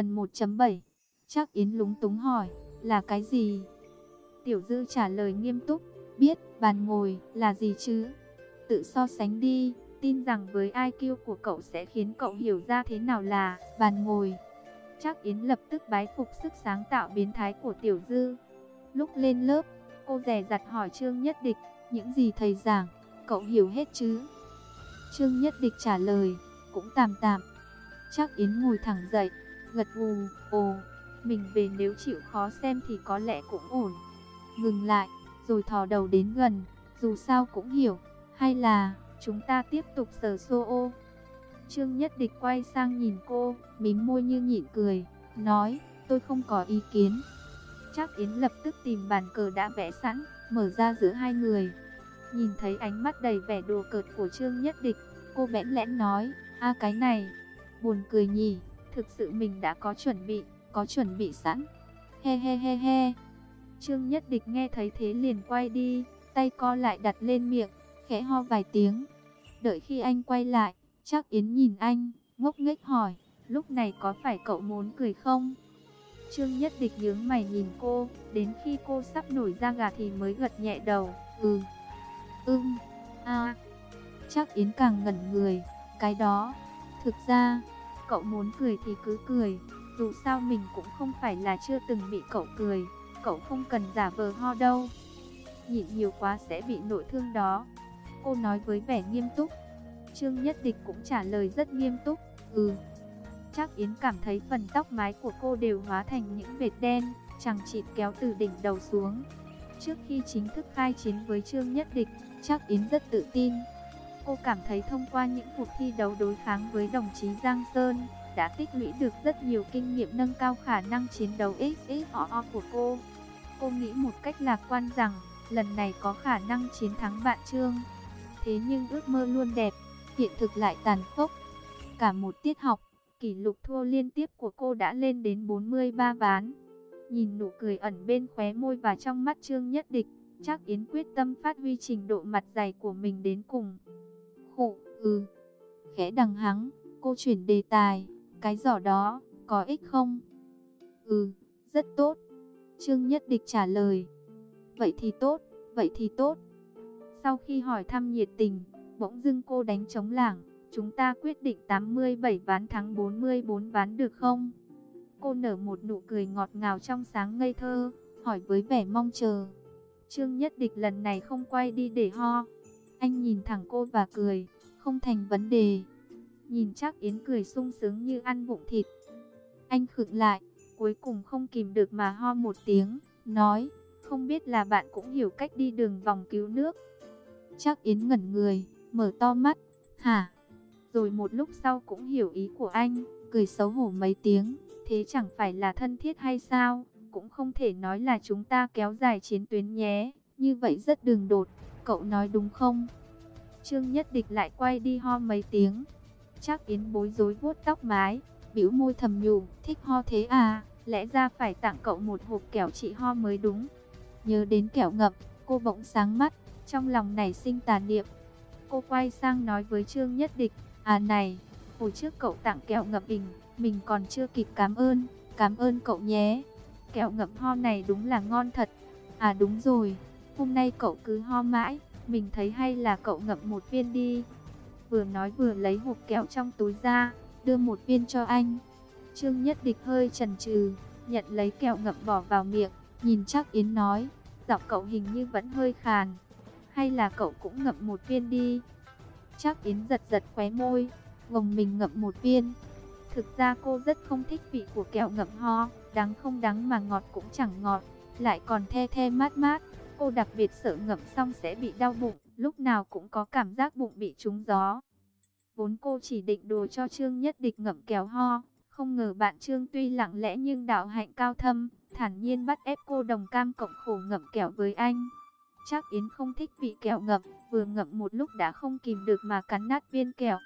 Phần 1.7 Chắc Yến lúng túng hỏi, là cái gì? Tiểu Dư trả lời nghiêm túc, biết, bàn ngồi, là gì chứ? Tự so sánh đi, tin rằng với IQ của cậu sẽ khiến cậu hiểu ra thế nào là bàn ngồi. Chắc Yến lập tức bái phục sức sáng tạo biến thái của Tiểu Dư. Lúc lên lớp, cô rè dặt hỏi Trương Nhất Địch, những gì thầy giảng, cậu hiểu hết chứ? Trương Nhất Địch trả lời, cũng tạm tạm. Chắc Yến ngồi thẳng dậy, gật gù, ồ, mình về nếu chịu khó xem thì có lẽ cũng ổn. Ngừng lại, rồi thò đầu đến gần, dù sao cũng hiểu, hay là chúng ta tiếp tục sờ xô ô. Trương Nhất Địch quay sang nhìn cô, mím môi như nhịn cười, nói, tôi không có ý kiến. Chắc Yến lập tức tìm bàn cờ đã vẽ sẵn, mở ra giữa hai người. Nhìn thấy ánh mắt đầy vẻ đùa cợt của Trương Nhất Địch, cô bẽn lẽn nói, a cái này, buồn cười nhỉ, thực sự mình đã có chuẩn bị, có chuẩn bị sẵn. He he he he. Trương Nhất Địch nghe thấy thế liền quay đi, tay co lại đặt lên miệng, khẽ ho vài tiếng. Đợi khi anh quay lại, chắc Yến nhìn anh, ngốc nghếch hỏi, lúc này có phải cậu muốn cười không? Trương Nhất Địch nhướng mày nhìn cô, đến khi cô sắp nổi da gà thì mới gật nhẹ đầu, ừ, ưng, a. Chắc Yến càng ngẩn người, cái đó, thực ra, cậu muốn cười thì cứ cười, dù sao mình cũng không phải là chưa từng bị cậu cười, cậu không cần giả vờ ho đâu. Nhịn nhiều quá sẽ bị nội thương đó. Cô nói với vẻ nghiêm túc. Trương Nhất Địch cũng trả lời rất nghiêm túc, ừ. Chắc Yến cảm thấy phần tóc mái của cô đều hóa thành những vệt đen, chẳng chịt kéo từ đỉnh đầu xuống. Trước khi chính thức khai chiến với Trương Nhất Địch, chắc Yến rất tự tin. Cô cảm thấy thông qua những cuộc thi đấu đối kháng với đồng chí Giang Sơn, đã tích lũy được rất nhiều kinh nghiệm nâng cao khả năng chiến đấu XXO của cô. Cô nghĩ một cách lạc quan rằng, lần này có khả năng chiến thắng bạn Trương. Thế nhưng ước mơ luôn đẹp, hiện thực lại tàn khốc. Cả một tiết học, kỷ lục thua liên tiếp của cô đã lên đến 43 ván. Nhìn nụ cười ẩn bên khóe môi và trong mắt Trương Nhất Địch, chắc Yến quyết tâm phát huy trình độ mặt dày của mình đến cùng cụ, ừ. Khẽ đằng hắng, cô chuyển đề tài, cái giỏ đó, có ích không? Ừ, rất tốt. Trương Nhất Địch trả lời. Vậy thì tốt, vậy thì tốt. Sau khi hỏi thăm nhiệt tình, bỗng dưng cô đánh trống lảng. Chúng ta quyết định 87 ván thắng 44 ván được không? Cô nở một nụ cười ngọt ngào trong sáng ngây thơ, hỏi với vẻ mong chờ. Trương Nhất Địch lần này không quay đi để ho. Anh nhìn thẳng cô và cười, không thành vấn đề. Nhìn chắc Yến cười sung sướng như ăn bụng thịt. Anh khựng lại, cuối cùng không kìm được mà ho một tiếng, nói, không biết là bạn cũng hiểu cách đi đường vòng cứu nước. Chắc Yến ngẩn người, mở to mắt, hả? Rồi một lúc sau cũng hiểu ý của anh, cười xấu hổ mấy tiếng, thế chẳng phải là thân thiết hay sao? Cũng không thể nói là chúng ta kéo dài chiến tuyến nhé, như vậy rất đường đột, cậu nói đúng không? Trương Nhất Địch lại quay đi ho mấy tiếng, chắc Yến bối rối vuốt tóc mái, bĩu môi thầm nhủ, thích ho thế à, lẽ ra phải tặng cậu một hộp kẹo trị ho mới đúng. Nhớ đến kẹo ngập, cô bỗng sáng mắt, trong lòng nảy sinh tà niệm. Cô quay sang nói với Trương Nhất Địch, à này, hồi trước cậu tặng kẹo ngập bình, mình còn chưa kịp cảm ơn, cảm ơn cậu nhé. Kẹo ngập ho này đúng là ngon thật. À đúng rồi, hôm nay cậu cứ ho mãi, mình thấy hay là cậu ngậm một viên đi. Vừa nói vừa lấy hộp kẹo trong túi ra, đưa một viên cho anh. Trương Nhất Địch hơi chần chừ, nhận lấy kẹo ngậm bỏ vào miệng, nhìn chắc Yến nói, giọng cậu hình như vẫn hơi khàn. Hay là cậu cũng ngậm một viên đi. Chắc Yến giật giật khóe môi, gồng mình ngậm một viên. Thực ra cô rất không thích vị của kẹo ngậm ho, đắng không đắng mà ngọt cũng chẳng ngọt, lại còn the the mát mát. Cô đặc biệt sợ ngậm xong sẽ bị đau bụng, lúc nào cũng có cảm giác bụng bị trúng gió. Vốn cô chỉ định đùa cho Trương Nhất Địch ngậm kẹo ho, không ngờ bạn Trương tuy lặng lẽ nhưng đạo hạnh cao thâm, thản nhiên bắt ép cô đồng cam cộng khổ ngậm kẹo với anh. Chắc Yến không thích vị kẹo ngậm, vừa ngậm một lúc đã không kìm được mà cắn nát viên kẹo.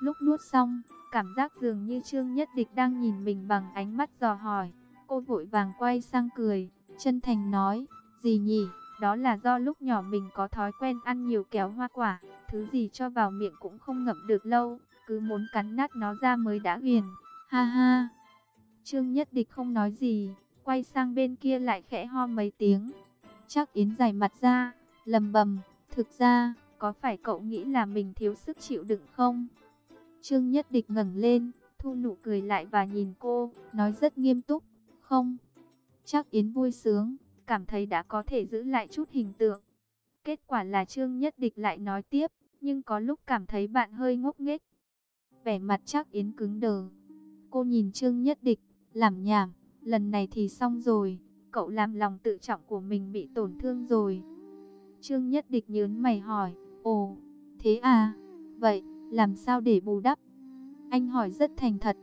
Lúc nuốt xong, cảm giác dường như Trương Nhất Địch đang nhìn mình bằng ánh mắt dò hỏi. Cô vội vàng quay sang cười, chân thành nói, gì nhỉ? Đó là do lúc nhỏ mình có thói quen ăn nhiều kéo hoa quả, thứ gì cho vào miệng cũng không ngậm được lâu, cứ muốn cắn nát nó ra mới đã ghiền. Ha ha. Trương Nhất Địch không nói gì, quay sang bên kia lại khẽ ho mấy tiếng. Chắc Yến giải mặt ra, lầm bầm, thực ra, có phải cậu nghĩ là mình thiếu sức chịu đựng không? Trương Nhất Địch ngẩng lên, thu nụ cười lại và nhìn cô, nói rất nghiêm túc, không. Chắc Yến vui sướng, cảm thấy đã có thể giữ lại chút hình tượng. Kết quả là Trương Nhất Địch lại nói tiếp, nhưng có lúc cảm thấy bạn hơi ngốc nghếch. Vẻ mặt chắc Yến cứng đờ. Cô nhìn Trương Nhất Địch, làm nhảm, lần này thì xong rồi, cậu làm lòng tự trọng của mình bị tổn thương rồi. Trương Nhất Địch nhớn mày hỏi, ồ, thế à, vậy, làm sao để bù đắp? Anh hỏi rất thành thật.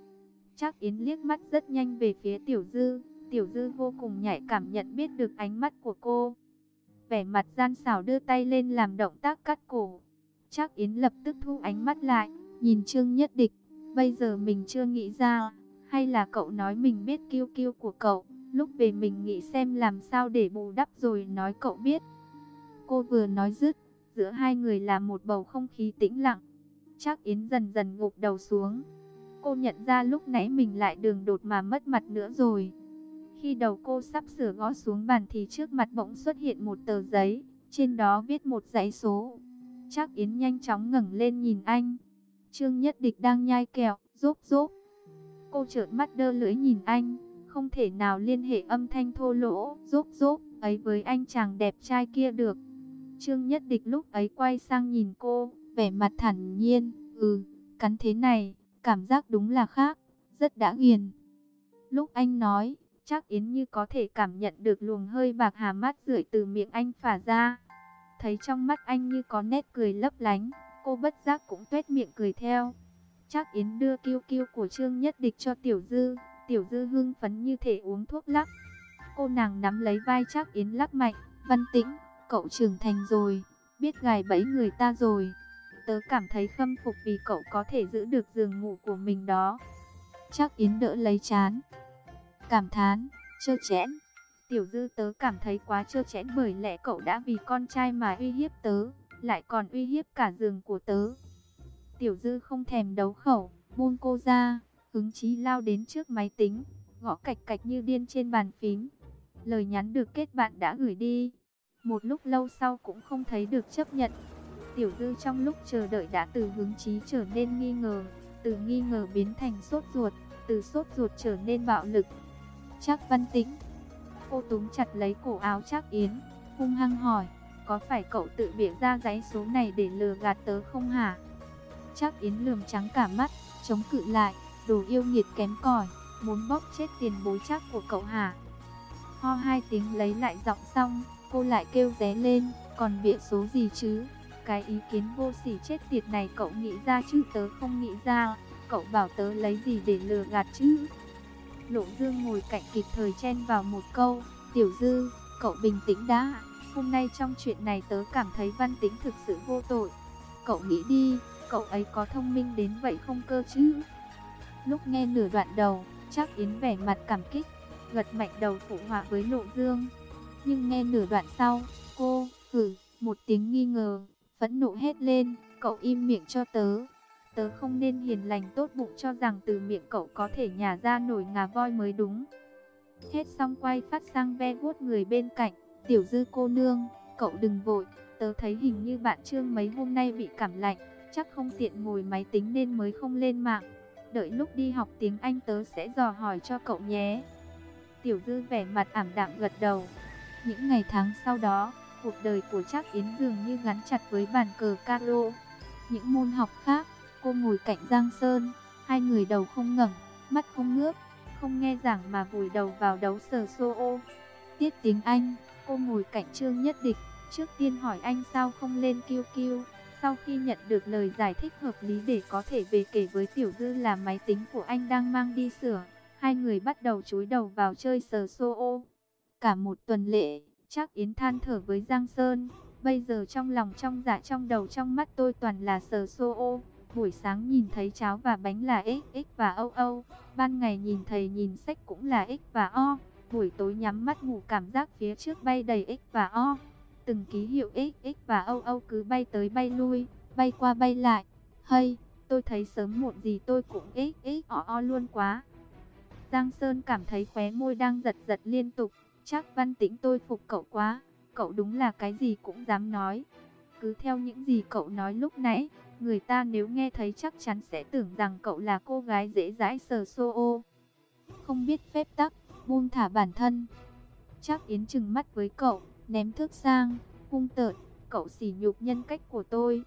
Chắc Yến liếc mắt rất nhanh về phía Tiểu Dư, Tiểu Dư vô cùng nhạy cảm nhận biết được ánh mắt của cô. Vẻ mặt gian xảo đưa tay lên làm động tác cắt cổ. Trác Yến lập tức thu ánh mắt lại, nhìn Trương Nhất Địch. Bây giờ mình chưa nghĩ ra, hay là cậu nói mình biết kiêu kiêu của cậu, lúc về mình nghĩ xem làm sao để bù đắp rồi nói cậu biết. Cô vừa nói dứt, giữa hai người là một bầu không khí tĩnh lặng. Trác Yến dần dần ngục đầu xuống. Cô nhận ra lúc nãy mình lại đường đột mà mất mặt nữa rồi. Khi đầu cô sắp sửa gõ xuống bàn thì trước mặt bỗng xuất hiện một tờ giấy, trên đó viết một dãy số. Trác Yến nhanh chóng ngẩng lên nhìn anh. Trương Nhất Địch đang nhai kẹo, rốp rốp. Cô trợn mắt đơ lưỡi nhìn anh, không thể nào liên hệ âm thanh thô lỗ, rốp rốp ấy với anh chàng đẹp trai kia được. Trương Nhất Địch lúc ấy quay sang nhìn cô, vẻ mặt thản nhiên, ừ, cắn thế này, cảm giác đúng là khác, rất đã nghiền. Lúc anh nói, chắc Yến như có thể cảm nhận được luồng hơi bạc hà mát rượi từ miệng anh phả ra. Thấy trong mắt anh như có nét cười lấp lánh, cô bất giác cũng tuét miệng cười theo. Chắc Yến đưa kiêu kiêu của Trương Nhất Địch cho Tiểu Dư, Tiểu Dư hưng phấn như thể uống thuốc lắc. Cô nàng nắm lấy vai chắc Yến lắc mạnh, văn tĩnh, cậu trưởng thành rồi, biết gài bẫy người ta rồi. Tớ cảm thấy khâm phục vì cậu có thể giữ được giường ngủ của mình đó. Chắc Yến đỡ lấy chán. Cảm thán, chơ chẽn. Tiểu dư tớ cảm thấy quá chơ chẽn bởi lẽ cậu đã vì con trai mà uy hiếp tớ, lại còn uy hiếp cả giường của tớ. Tiểu dư không thèm đấu khẩu, buông cô ra, hứng chí lao đến trước máy tính, gõ cạch cạch như điên trên bàn phím. Lời nhắn được kết bạn đã gửi đi. Một lúc lâu sau cũng không thấy được chấp nhận. Tiểu dư trong lúc chờ đợi đã từ hứng chí trở nên nghi ngờ, từ nghi ngờ biến thành sốt ruột, từ sốt ruột trở nên bạo lực. Chắc văn tĩnh. Cô túm chặt lấy cổ áo chắc Yến, hung hăng hỏi, có phải cậu tự bịa ra giấy số này để lừa gạt tớ không hả? Chắc Yến lườm trắng cả mắt, chống cự lại, đồ yêu nghiệt kém cỏi, muốn bóp chết tiền bối chắc của cậu hả? Ho hai tiếng lấy lại giọng xong, cô lại kêu ré lên, còn bịa số gì chứ? Cái ý kiến vô sỉ chết tiệt này cậu nghĩ ra chứ tớ không nghĩ ra, cậu bảo tớ lấy gì để lừa gạt chứ? Lộ Dương ngồi cạnh kịp thời chen vào một câu, Tiểu Dư, cậu bình tĩnh đã, hôm nay trong chuyện này tớ cảm thấy văn tính thực sự vô tội. Cậu nghĩ đi, cậu ấy có thông minh đến vậy không cơ chứ? Lúc nghe nửa đoạn đầu, chắc Yến vẻ mặt cảm kích, gật mạnh đầu phụ họa với Lộ Dương. Nhưng nghe nửa đoạn sau, cô, hử, một tiếng nghi ngờ, phẫn nộ hét lên, cậu im miệng cho tớ. Tớ không nên hiền lành tốt bụng cho rằng từ miệng cậu có thể nhả ra nổi ngà voi mới đúng. Hết xong quay phát sang ve vuốt người bên cạnh, tiểu dư cô nương, cậu đừng vội, tớ thấy hình như bạn Trương mấy hôm nay bị cảm lạnh, chắc không tiện ngồi máy tính nên mới không lên mạng. Đợi lúc đi học tiếng Anh tớ sẽ dò hỏi cho cậu nhé. Tiểu dư vẻ mặt ảm đạm gật đầu. Những ngày tháng sau đó, cuộc đời của Trác Yến dường như gắn chặt với bàn cờ caro. Những môn học khác, cô ngồi cạnh Giang Sơn, hai người đầu không ngẩng, mắt không ngước, không nghe giảng mà vùi đầu vào đấu sờ xô ô. Tiết tiếng Anh, cô ngồi cạnh Trương Nhất Địch, trước tiên hỏi anh sao không lên kêu kêu. Sau khi nhận được lời giải thích hợp lý để có thể về kể với Tiểu Dư là máy tính của anh đang mang đi sửa, hai người bắt đầu chúi đầu vào chơi sờ xô ô. Cả một tuần lễ, chắc Yến than thở với Giang Sơn, bây giờ trong lòng trong dạ trong đầu trong mắt tôi toàn là sờ xô ô. Buổi sáng nhìn thấy cháo và bánh là x, x và âu âu. Ban ngày nhìn thầy nhìn sách cũng là x và o. Buổi tối nhắm mắt ngủ cảm giác phía trước bay đầy x và o. Từng ký hiệu x, x và âu âu cứ bay tới bay lui, bay qua bay lại. Hay, tôi thấy sớm muộn gì tôi cũng x, x, o, o luôn quá. Giang Sơn cảm thấy khóe môi đang giật giật liên tục. Chắc văn tĩnh tôi phục cậu quá. Cậu đúng là cái gì cũng dám nói. Cứ theo những gì cậu nói lúc nãy, người ta nếu nghe thấy chắc chắn sẽ tưởng rằng cậu là cô gái dễ dãi sờ xô ô. Không biết phép tắc, buông thả bản thân. Chắc Yến chừng mắt với cậu, ném thước sang, hung tợn, cậu sỉ nhục nhân cách của tôi.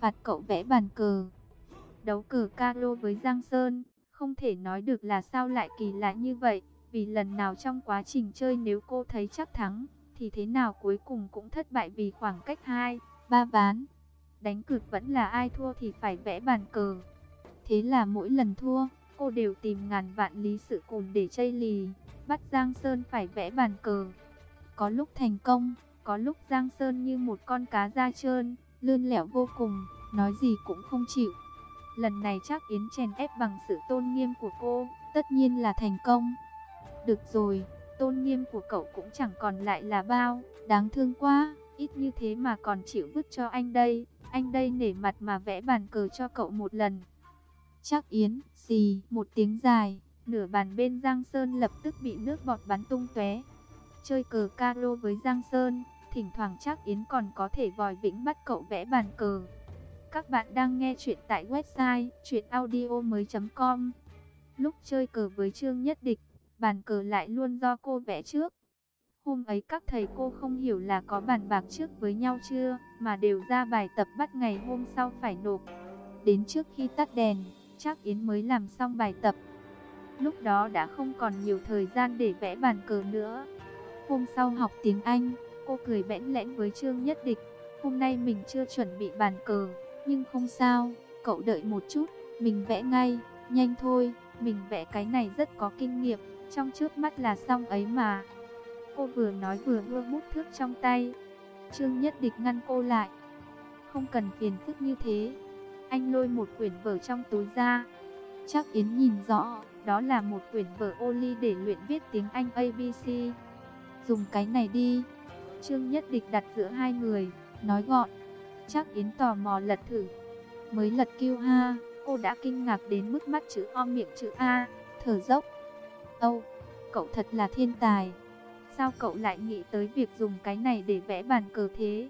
Phạt cậu vẽ bàn cờ. Đấu cờ carlo với Giang Sơn, không thể nói được là sao lại kỳ lạ như vậy, vì lần nào trong quá trình chơi nếu cô thấy chắc thắng, thì thế nào cuối cùng cũng thất bại vì khoảng cách 2, 3 ván. Đánh cược vẫn là ai thua thì phải vẽ bàn cờ. Thế là mỗi lần thua, cô đều tìm ngàn vạn lý sự cùn để chơi lì, bắt Giang Sơn phải vẽ bàn cờ. Có lúc thành công, có lúc Giang Sơn như một con cá da trơn, lươn lẻo vô cùng, nói gì cũng không chịu. Lần này chắc Yến chèn ép bằng sự tôn nghiêm của cô, tất nhiên là thành công. Được rồi, tôn nghiêm của cậu cũng chẳng còn lại là bao, đáng thương quá, ít như thế mà còn chịu vứt cho anh đây, anh đây nể mặt mà vẽ bàn cờ cho cậu một lần. Chắc Yến, xì, một tiếng dài, nửa bàn bên Giang Sơn lập tức bị nước bọt bắn tung tóe. Chơi cờ caro với Giang Sơn, thỉnh thoảng chắc Yến còn có thể vòi vĩnh bắt cậu vẽ bàn cờ. Các bạn đang nghe chuyện tại website chuyenaudio.com Lúc chơi cờ với Trương Nhất Địch, bàn cờ lại luôn do cô vẽ trước. Hôm ấy các thầy cô không hiểu là có bàn bạc trước với nhau chưa, mà đều ra bài tập bắt ngày hôm sau phải nộp. Đến trước khi tắt đèn, chắc Yến mới làm xong bài tập. Lúc đó đã không còn nhiều thời gian để vẽ bàn cờ nữa. Hôm sau học tiếng Anh, cô cười bẽn lẽn với Trương Nhất Địch. Hôm nay mình chưa chuẩn bị bàn cờ, nhưng không sao, cậu đợi một chút, mình vẽ ngay, nhanh thôi, mình vẽ cái này rất có kinh nghiệm, trong trước mắt là xong ấy mà. Cô vừa nói vừa đưa bút thước trong tay. Trương Nhất Địch ngăn cô lại. Không cần phiền phức như thế. Anh lôi một quyển vở trong túi ra. Chắc Yến nhìn rõ, đó là một quyển vở ô ly để luyện viết tiếng Anh ABC. Dùng cái này đi. Trương Nhất Địch đặt giữa hai người, nói gọn. Chắc Yến tò mò lật thử. Mới lật kêu ha, cô đã kinh ngạc đến mức mắt chữ O miệng chữ A, thở dốc. Âu, cậu thật là thiên tài. Sao cậu lại nghĩ tới việc dùng cái này để vẽ bàn cờ thế?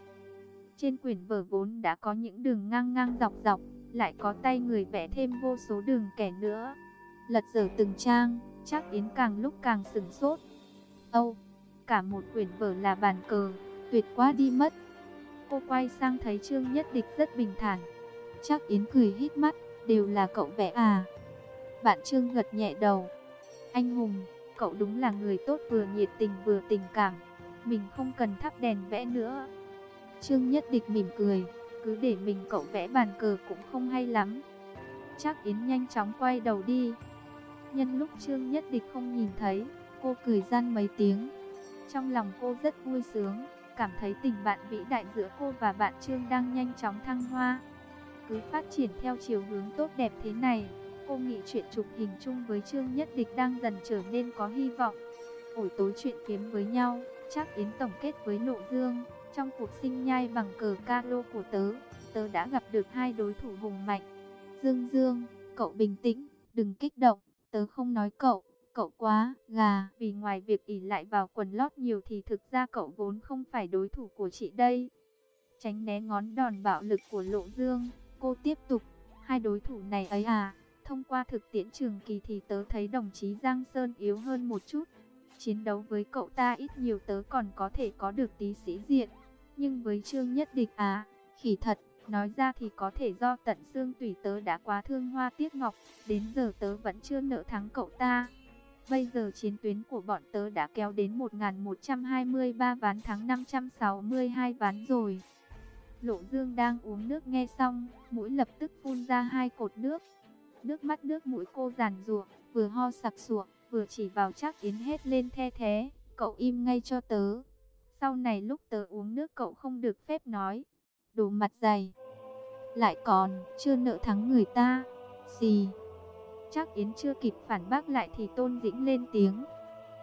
Trên quyển vở vốn đã có những đường ngang ngang dọc dọc, lại có tay người vẽ thêm vô số đường kẻ nữa. Lật dở từng trang, chắc Yến càng lúc càng sừng sốt. Âu, cả một quyển vở là bàn cờ, tuyệt quá đi mất. Cô quay sang thấy Trương Nhất Địch rất bình thản. Chắc Yến cười hít mắt, đều là cậu vẽ à. Bạn Trương gật nhẹ đầu. Anh Hùng, cậu đúng là người tốt vừa nhiệt tình vừa tình cảm. Mình không cần thắp đèn vẽ nữa. Trương Nhất Địch mỉm cười, cứ để mình cậu vẽ bàn cờ cũng không hay lắm. Chắc Yến nhanh chóng quay đầu đi. Nhân lúc Trương Nhất Địch không nhìn thấy, cô cười gian mấy tiếng. Trong lòng cô rất vui sướng cảm thấy tình bạn vĩ đại giữa cô và bạn Trương đang nhanh chóng thăng hoa. Cứ phát triển theo chiều hướng tốt đẹp thế này, cô nghĩ chuyện chụp hình chung với Trương Nhất Địch đang dần trở nên có hy vọng. Buổi tối chuyện kiếm với nhau, chắc Yến tổng kết với Lộ Dương, trong cuộc sinh nhai bằng cờ caro của tớ, tớ đã gặp được hai đối thủ hùng mạnh. Dương Dương, cậu bình tĩnh, đừng kích động, tớ không nói cậu, cậu quá gà, vì ngoài việc ỉ lại vào quần lót nhiều thì thực ra cậu vốn không phải đối thủ của chị đây. Tránh né ngón đòn bạo lực của Lộ Dương, cô tiếp tục, hai đối thủ này ấy à, thông qua thực tiễn trường kỳ thì tớ thấy đồng chí Giang Sơn yếu hơn một chút. Chiến đấu với cậu ta ít nhiều tớ còn có thể có được tí sĩ diện, nhưng với Trương Nhất Địch à, khỉ thật, nói ra thì có thể do tận xương tùy tớ đã quá thương hoa tiếc ngọc, đến giờ tớ vẫn chưa nợ thắng cậu ta. Bây giờ chiến tuyến của bọn tớ đã kéo đến 1.123 ván thắng 562 ván rồi. Lộ Dương đang uống nước nghe xong, mũi lập tức phun ra hai cột nước. Nước mắt nước mũi cô giàn rủa vừa ho sặc sụa, vừa chỉ vào chắc yến hết lên the thế. Cậu im ngay cho tớ. Sau này lúc tớ uống nước cậu không được phép nói. Đồ mặt dày. Lại còn, chưa nợ thắng người ta. Gì? Chắc Yến chưa kịp phản bác lại thì Tôn Dĩnh lên tiếng.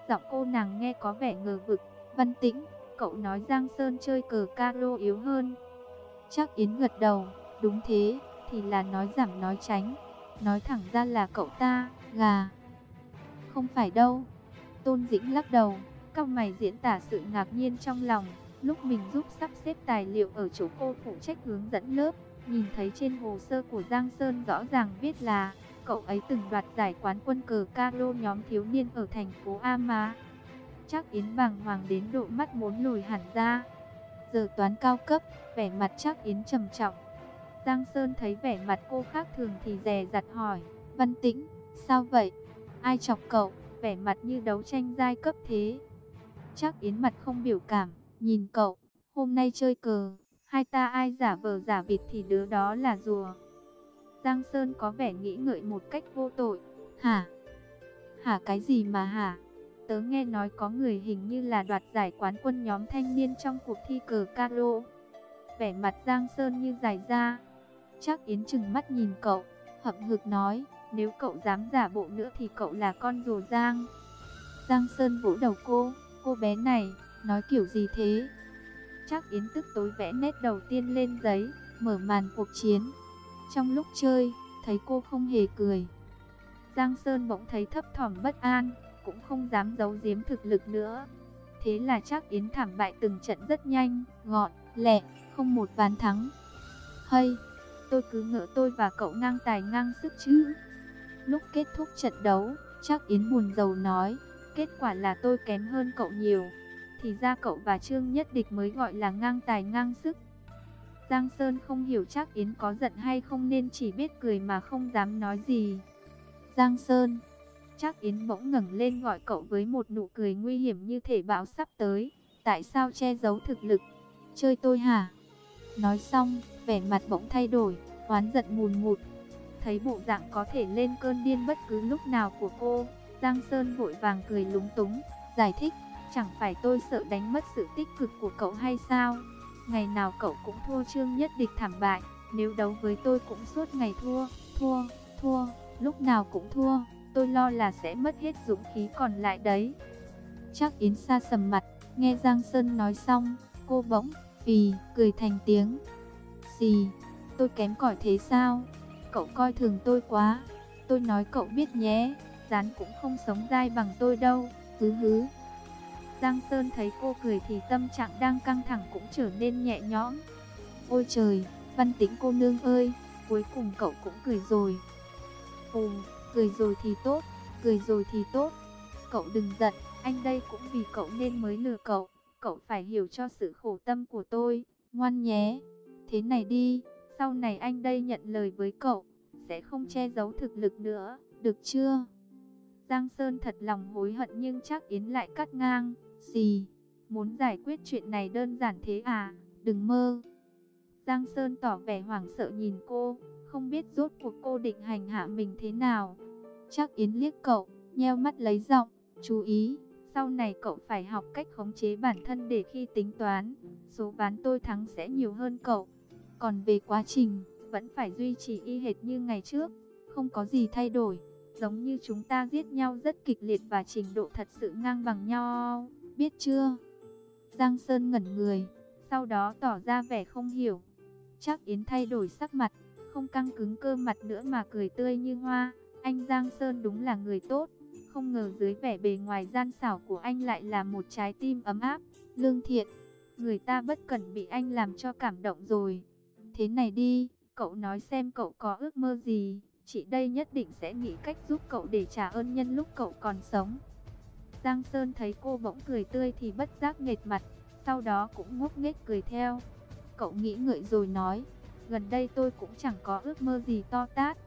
Giọng cô nàng nghe có vẻ ngờ vực. Văn tĩnh, cậu nói Giang Sơn chơi cờ caro yếu hơn. Chắc Yến gật đầu, đúng thế, thì là nói giảm nói tránh. Nói thẳng ra là cậu ta, gà. không phải đâu. Tôn Dĩnh lắc đầu, cao mày diễn tả sự ngạc nhiên trong lòng. Lúc mình giúp sắp xếp tài liệu ở chỗ cô phụ trách hướng dẫn lớp, nhìn thấy trên hồ sơ của Giang Sơn rõ ràng viết là cậu ấy từng đoạt giải quán quân cờ caro nhóm thiếu niên ở thành phố A Chắc Yến bàng hoàng đến độ mắt muốn lùi hẳn ra. Giờ toán cao cấp, vẻ mặt chắc Yến trầm trọng. Giang Sơn thấy vẻ mặt cô khác thường thì dè dặt hỏi, Văn Tĩnh, sao vậy? Ai chọc cậu? Vẻ mặt như đấu tranh giai cấp thế. Chắc Yến mặt không biểu cảm, nhìn cậu, hôm nay chơi cờ, hai ta ai giả vờ giả vịt thì đứa đó là rùa. Giang Sơn có vẻ nghĩ ngợi một cách vô tội. Hả? Hả cái gì mà hả? Tớ nghe nói có người hình như là đoạt giải quán quân nhóm thanh niên trong cuộc thi cờ caro. Vẻ mặt Giang Sơn như dài ra. Chắc Yến chừng mắt nhìn cậu, hậm hực nói, nếu cậu dám giả bộ nữa thì cậu là con rùa Giang. Giang Sơn vỗ đầu cô, cô bé này, nói kiểu gì thế? Chắc Yến tức tối vẽ nét đầu tiên lên giấy, mở màn cuộc chiến. Trong lúc chơi, thấy cô không hề cười. Giang Sơn bỗng thấy thấp thỏm bất an, cũng không dám giấu giếm thực lực nữa. Thế là chắc Yến thảm bại từng trận rất nhanh, gọn, lẹ, không một ván thắng. Hay, tôi cứ ngỡ tôi và cậu ngang tài ngang sức chứ. Lúc kết thúc trận đấu, chắc Yến buồn rầu nói, kết quả là tôi kém hơn cậu nhiều. Thì ra cậu và Trương Nhất Địch mới gọi là ngang tài ngang sức. Giang Sơn không hiểu chắc Yến có giận hay không nên chỉ biết cười mà không dám nói gì. Giang Sơn, chắc Yến bỗng ngẩng lên gọi cậu với một nụ cười nguy hiểm như thể bão sắp tới. Tại sao che giấu thực lực? Chơi tôi hả? Nói xong, vẻ mặt bỗng thay đổi, oán giận mùn ngụt. Thấy bộ dạng có thể lên cơn điên bất cứ lúc nào của cô, Giang Sơn vội vàng cười lúng túng, giải thích, chẳng phải tôi sợ đánh mất sự tích cực của cậu hay sao? Ngày nào cậu cũng thua Trương Nhất Địch thảm bại, nếu đấu với tôi cũng suốt ngày thua, thua, thua, lúc nào cũng thua, tôi lo là sẽ mất hết dũng khí còn lại đấy. Chắc Yến xa sầm mặt, nghe Giang Sơn nói xong, cô bỗng, phì, cười thành tiếng. gì tôi kém cỏi thế sao? Cậu coi thường tôi quá, tôi nói cậu biết nhé, rán cũng không sống dai bằng tôi đâu, hứ hứ. Giang Sơn thấy cô cười thì tâm trạng đang căng thẳng cũng trở nên nhẹ nhõm. Ôi trời, văn tĩnh cô nương ơi, cuối cùng cậu cũng cười rồi. Ồ, cười rồi thì tốt, cười rồi thì tốt. Cậu đừng giận, anh đây cũng vì cậu nên mới lừa cậu. Cậu phải hiểu cho sự khổ tâm của tôi, ngoan nhé. Thế này đi, sau này anh đây nhận lời với cậu, sẽ không che giấu thực lực nữa, được chưa? Giang Sơn thật lòng hối hận nhưng chắc Yến lại cắt ngang. Gì? Muốn giải quyết chuyện này đơn giản thế à? Đừng mơ. Giang Sơn tỏ vẻ hoảng sợ nhìn cô, không biết rốt cuộc cô định hành hạ mình thế nào. Chắc Yến liếc cậu, nheo mắt lấy giọng, chú ý, sau này cậu phải học cách khống chế bản thân để khi tính toán, số ván tôi thắng sẽ nhiều hơn cậu. Còn về quá trình, vẫn phải duy trì y hệt như ngày trước, không có gì thay đổi, giống như chúng ta giết nhau rất kịch liệt và trình độ thật sự ngang bằng nhau biết chưa? Giang Sơn ngẩn người, sau đó tỏ ra vẻ không hiểu. Chắc Yến thay đổi sắc mặt, không căng cứng cơ mặt nữa mà cười tươi như hoa. Anh Giang Sơn đúng là người tốt, không ngờ dưới vẻ bề ngoài gian xảo của anh lại là một trái tim ấm áp, lương thiện. Người ta bất cần bị anh làm cho cảm động rồi. Thế này đi, cậu nói xem cậu có ước mơ gì, chị đây nhất định sẽ nghĩ cách giúp cậu để trả ơn nhân lúc cậu còn sống. Giang Sơn thấy cô bỗng cười tươi thì bất giác nghệt mặt, sau đó cũng ngốc nghếch cười theo. Cậu nghĩ ngợi rồi nói, gần đây tôi cũng chẳng có ước mơ gì to tát.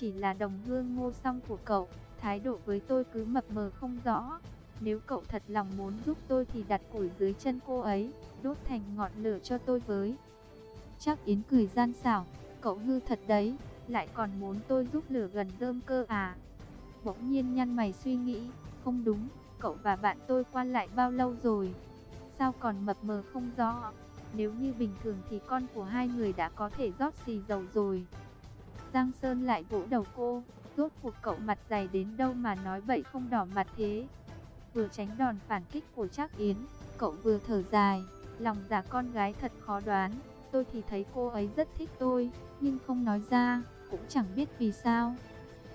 Chỉ là đồng hương ngô song của cậu, thái độ với tôi cứ mập mờ không rõ. Nếu cậu thật lòng muốn giúp tôi thì đặt củi dưới chân cô ấy, đốt thành ngọn lửa cho tôi với. Chắc Yến cười gian xảo, cậu hư thật đấy, lại còn muốn tôi giúp lửa gần rơm cơ à. Bỗng nhiên nhăn mày suy nghĩ, không đúng, cậu và bạn tôi qua lại bao lâu rồi? Sao còn mập mờ không rõ? Nếu như bình thường thì con của hai người đã có thể rót xì dầu rồi. Giang Sơn lại vỗ đầu cô, rốt cuộc cậu mặt dày đến đâu mà nói bậy không đỏ mặt thế. Vừa tránh đòn phản kích của Trác Yến, cậu vừa thở dài, lòng giả dạ con gái thật khó đoán. Tôi thì thấy cô ấy rất thích tôi, nhưng không nói ra, cũng chẳng biết vì sao.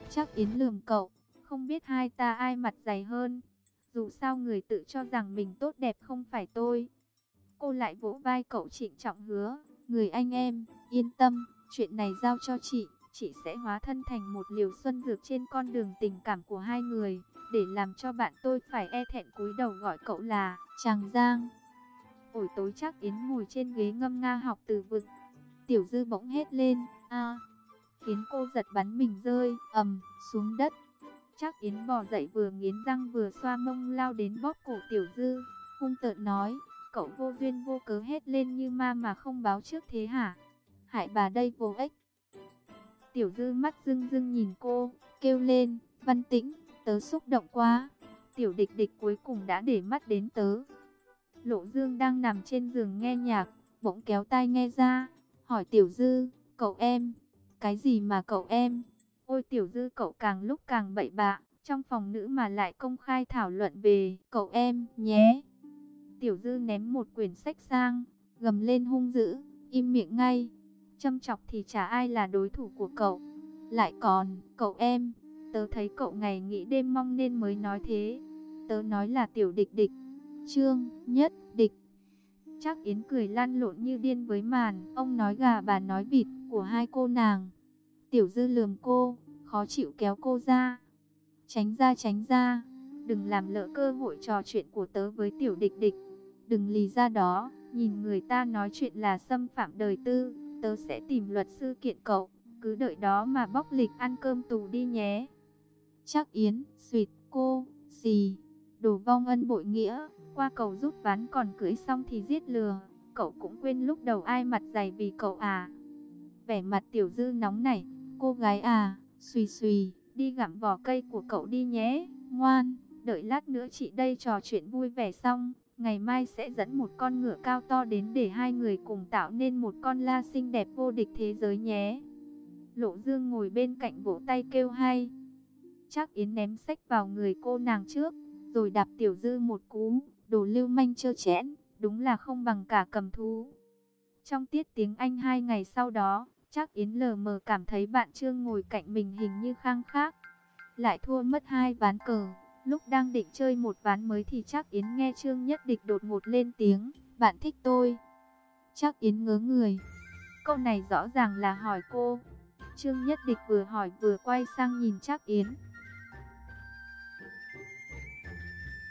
Trác Yến lườm cậu, không biết hai ta ai mặt dày hơn. Dù sao người tự cho rằng mình tốt đẹp không phải tôi. Cô lại vỗ vai cậu trịnh trọng hứa, người anh em, yên tâm, chuyện này giao cho chị, chị sẽ hóa thân thành một liều xuân dược trên con đường tình cảm của hai người, để làm cho bạn tôi phải e thẹn cúi đầu gọi cậu là Tràng Giang. Ổi tối chắc Yến ngồi trên ghế ngâm nga học từ vựng. Tiểu dư bỗng hét lên, a khiến cô giật bắn mình rơi, ầm, xuống đất. Chắc Yến bò dậy vừa nghiến răng vừa xoa mông lao đến bóp cổ Tiểu Dư, hung tợn nói, cậu vô duyên vô cớ hét lên như ma mà không báo trước thế hả? Hại bà đây vô ích. Tiểu Dư mắt rưng rưng nhìn cô, kêu lên, văn tĩnh, tớ xúc động quá. Tiểu địch địch cuối cùng đã để mắt đến tớ. Lộ Dương đang nằm trên giường nghe nhạc, bỗng kéo tai nghe ra, hỏi Tiểu Dư, cậu em, cái gì mà cậu em? Ôi Tiểu Dư cậu càng lúc càng bậy bạ, trong phòng nữ mà lại công khai thảo luận về cậu em nhé. Tiểu Dư ném một quyển sách sang, gầm lên hung dữ, im miệng ngay. Châm chọc thì chả ai là đối thủ của cậu. Lại còn, cậu em, tớ thấy cậu ngày nghĩ đêm mong nên mới nói thế. Tớ nói là tiểu địch địch, trương, nhất, địch. Chắc Yến cười lăn lộn như điên với màn, ông nói gà bà nói vịt của hai cô nàng. Tiểu dư lườm cô, khó chịu kéo cô ra. Tránh ra tránh ra, đừng làm lỡ cơ hội trò chuyện của tớ với tiểu địch địch. Đừng lì ra đó, nhìn người ta nói chuyện là xâm phạm đời tư, tớ sẽ tìm luật sư kiện cậu, cứ đợi đó mà bóc lịch ăn cơm tù đi nhé. Chắc Yến, suyệt, cô, gì, đồ vong ân bội nghĩa, qua cầu rút ván còn cưới xong thì giết lừa, cậu cũng quên lúc đầu ai mặt dày vì cậu à. Vẻ mặt tiểu dư nóng nảy, cô gái à, xùy xùy, đi gặm vỏ cây của cậu đi nhé, ngoan, đợi lát nữa chị đây trò chuyện vui vẻ xong, ngày mai sẽ dẫn một con ngựa cao to đến để hai người cùng tạo nên một con la xinh đẹp vô địch thế giới nhé. Lộ Dương ngồi bên cạnh vỗ tay kêu hay. Chắc Yến ném sách vào người cô nàng trước, rồi đạp tiểu dư một cú, đồ lưu manh trơ chẽn, đúng là không bằng cả cầm thú. Trong tiết tiếng Anh hai ngày sau đó, chắc Yến lờ mờ cảm thấy bạn Trương ngồi cạnh mình hình như khang khác. Lại thua mất hai ván cờ, lúc đang định chơi một ván mới thì chắc Yến nghe Trương Nhất Địch đột ngột lên tiếng, bạn thích tôi. Chắc Yến ngớ người. Câu này rõ ràng là hỏi cô. Trương Nhất Địch vừa hỏi vừa quay sang nhìn chắc Yến.